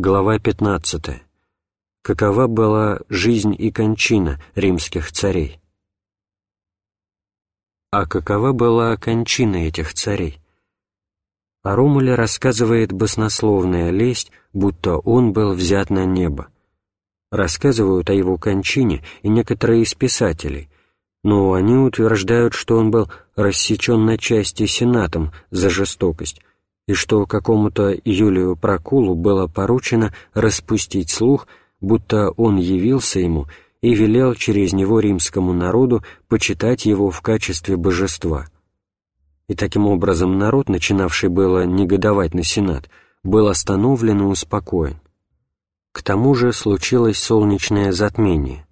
Глава 15. Какова была жизнь и кончина римских царей? А какова была кончина этих царей? О Ромуле рассказывает баснословная лесть, будто он был взят на небо. Рассказывают о его кончине и некоторые из писателей, но они утверждают, что он был рассечен на части сенатом за жестокость, и что какому-то Юлию Прокулу было поручено распустить слух, будто он явился ему и велел через него римскому народу почитать его в качестве божества. И таким образом народ, начинавший было негодовать на Сенат, был остановлен и успокоен. К тому же случилось солнечное затмение.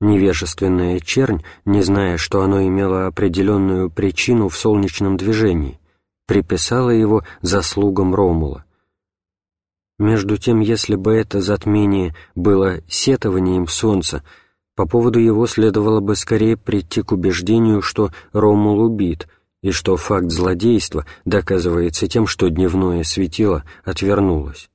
Невежественная чернь, не зная, что оно имело определенную причину в солнечном движении, приписала его заслугам Ромула. Между тем, если бы это затмение было сетованием солнца, по поводу его следовало бы скорее прийти к убеждению, что Ромул убит, и что факт злодейства доказывается тем, что дневное светило отвернулось.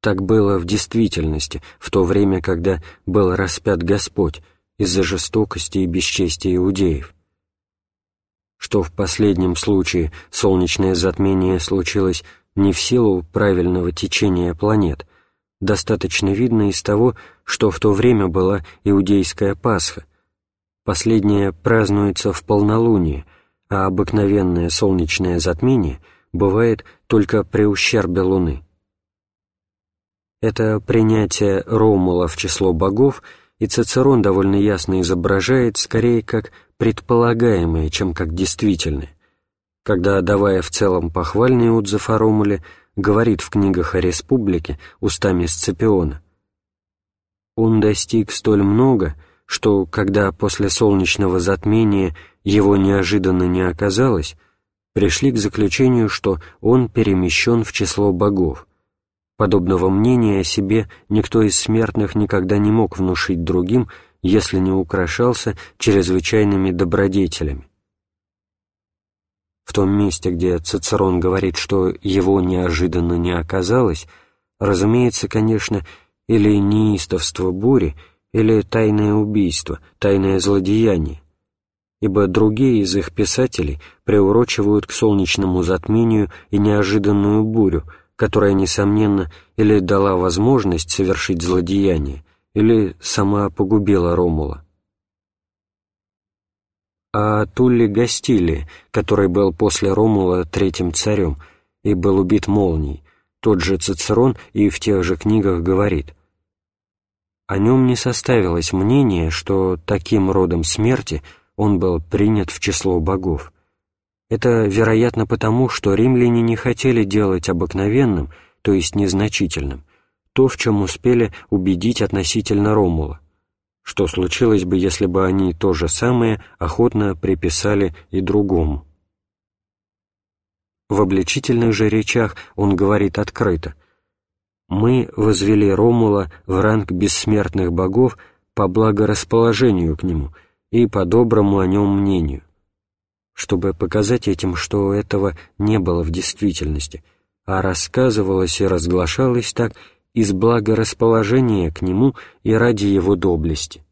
Так было в действительности, в то время, когда был распят Господь из-за жестокости и бесчестия иудеев что в последнем случае солнечное затмение случилось не в силу правильного течения планет, достаточно видно из того, что в то время была иудейская Пасха. Последняя празднуется в полнолуние, а обыкновенное солнечное затмение бывает только при ущербе Луны. Это принятие Ромула в число богов и Цицерон довольно ясно изображает скорее как предполагаемое, чем как действительное, когда, давая в целом похвальный отзыв о Ромуле, говорит в книгах о республике устами Сципиона. Он достиг столь много, что, когда после солнечного затмения его неожиданно не оказалось, пришли к заключению, что он перемещен в число богов. Подобного мнения о себе никто из смертных никогда не мог внушить другим, если не украшался чрезвычайными добродетелями. В том месте, где Цицерон говорит, что его неожиданно не оказалось, разумеется, конечно, или неистовство бури, или тайное убийство, тайное злодеяние, ибо другие из их писателей приурочивают к солнечному затмению и неожиданную бурю, которая, несомненно, или дала возможность совершить злодеяние, или сама погубила Ромула. А Тулли Гастили, который был после Ромула третьим царем и был убит молнией, тот же Цицерон и в тех же книгах говорит, о нем не составилось мнение, что таким родом смерти он был принят в число богов. Это, вероятно, потому, что римляне не хотели делать обыкновенным, то есть незначительным, то, в чем успели убедить относительно Ромула, что случилось бы, если бы они то же самое охотно приписали и другому. В обличительных же речах он говорит открыто. «Мы возвели Ромула в ранг бессмертных богов по благорасположению к нему и по доброму о нем мнению, чтобы показать этим, что этого не было в действительности, а рассказывалось и разглашалось так из благорасположения к нему и ради его доблести.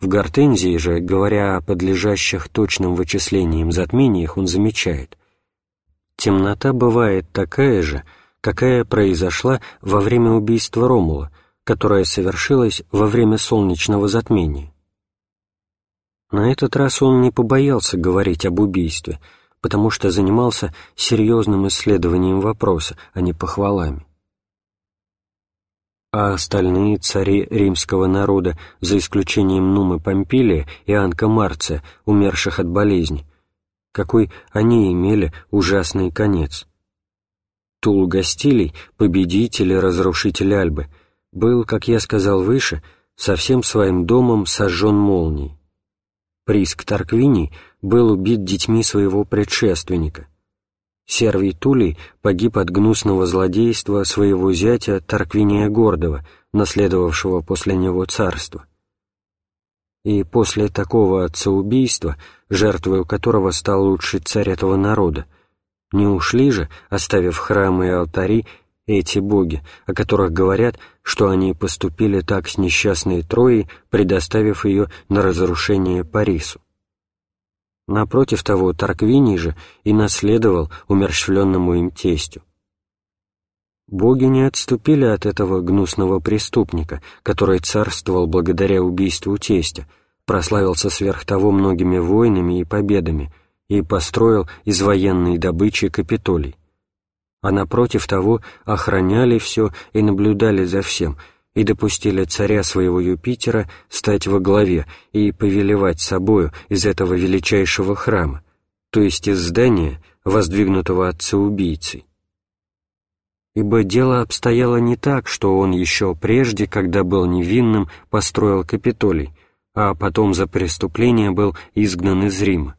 В Гортензии же, говоря о подлежащих точным вычислениям затмениях, он замечает «Темнота бывает такая же, какая произошла во время убийства Ромула, которое совершилось во время солнечного затмения». На этот раз он не побоялся говорить об убийстве, потому что занимался серьезным исследованием вопроса, а не похвалами а остальные цари римского народа, за исключением Нумы Помпилия и Анка Марция, умерших от болезни, какой они имели ужасный конец. Тул Гастилий, победитель и разрушитель Альбы, был, как я сказал выше, со всем своим домом сожжен молнией. Приск Тарквиний был убит детьми своего предшественника, Сервий Тулей погиб от гнусного злодейства своего зятя Тарквиния Гордого, наследовавшего после него царство. И после такого отцеубийства, жертвою которого стал лучший царь этого народа, не ушли же, оставив храмы и алтари, эти боги, о которых говорят, что они поступили так с несчастной Троей, предоставив ее на разрушение Парису. Напротив того, Тарквиний же и наследовал умерщвленному им тестю. Боги не отступили от этого гнусного преступника, который царствовал благодаря убийству тестя, прославился сверх того многими войнами и победами и построил из военной добычи Капитолий. А напротив того охраняли все и наблюдали за всем, и допустили царя своего Юпитера стать во главе и повелевать собою из этого величайшего храма, то есть из здания, воздвигнутого отца-убийцей ибо дело обстояло не так, что он еще прежде, когда был невинным, построил Капитолий, а потом за преступление был изгнан из Рима.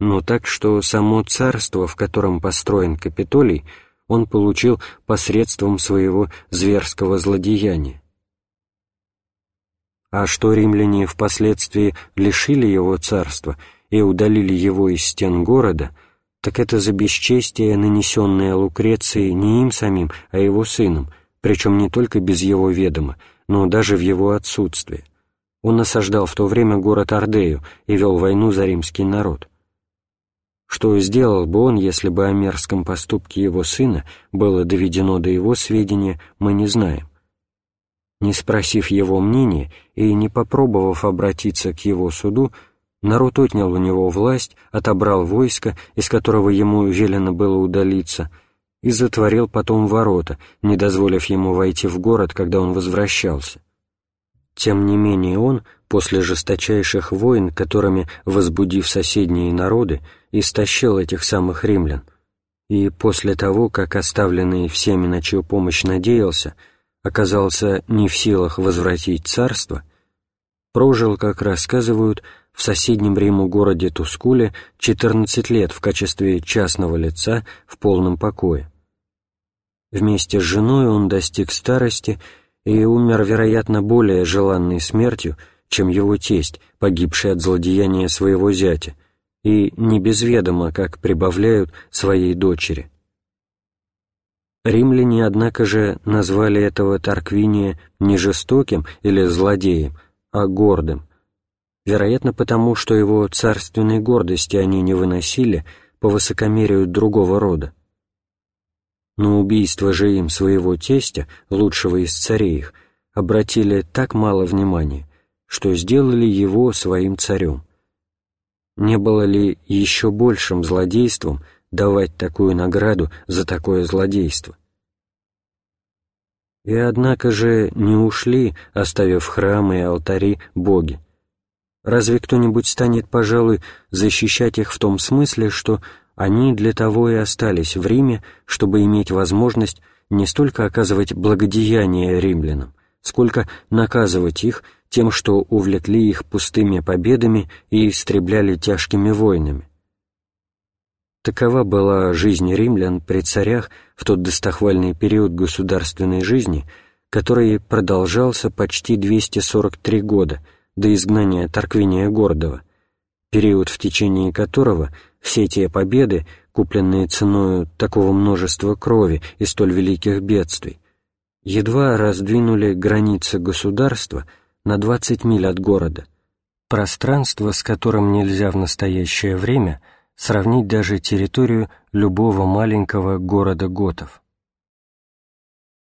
Но так, что само царство, в котором построен Капитолий, он получил посредством своего зверского злодеяния. А что римляне впоследствии лишили его царства и удалили его из стен города – так это за бесчестие, нанесенное Лукреции не им самим, а его сыном, причем не только без его ведома, но даже в его отсутствие. Он осаждал в то время город Ордею и вел войну за римский народ. Что сделал бы он, если бы о мерзком поступке его сына было доведено до его сведения, мы не знаем. Не спросив его мнения и не попробовав обратиться к его суду, Народ отнял у него власть, отобрал войско, из которого ему велено было удалиться, и затворил потом ворота, не дозволив ему войти в город, когда он возвращался. Тем не менее он, после жесточайших войн, которыми, возбудив соседние народы, истощил этих самых римлян, и после того, как оставленный всеми, на чью помощь надеялся, оказался не в силах возвратить царство, прожил, как рассказывают, в соседнем Риму городе Тускуле 14 лет в качестве частного лица в полном покое. Вместе с женой он достиг старости и умер, вероятно, более желанной смертью, чем его тесть, погибший от злодеяния своего зятя, и не без ведома, как прибавляют своей дочери. Римляне, однако же, назвали этого Тарквиния не жестоким или злодеем, а гордым – вероятно потому, что его царственной гордости они не выносили по высокомерию другого рода. Но убийство же им своего тестя, лучшего из царей их, обратили так мало внимания, что сделали его своим царем. Не было ли еще большим злодейством давать такую награду за такое злодейство? И однако же не ушли, оставив храмы и алтари, боги. Разве кто-нибудь станет, пожалуй, защищать их в том смысле, что они для того и остались в Риме, чтобы иметь возможность не столько оказывать благодеяние римлянам, сколько наказывать их тем, что увлекли их пустыми победами и истребляли тяжкими войнами. Такова была жизнь римлян при царях в тот достохвальный период государственной жизни, который продолжался почти 243 года – до изгнания Тарквиния Гордова, период, в течение которого все те победы, купленные ценою такого множества крови и столь великих бедствий, едва раздвинули границы государства на 20 миль от города, пространство, с которым нельзя в настоящее время сравнить даже территорию любого маленького города готов.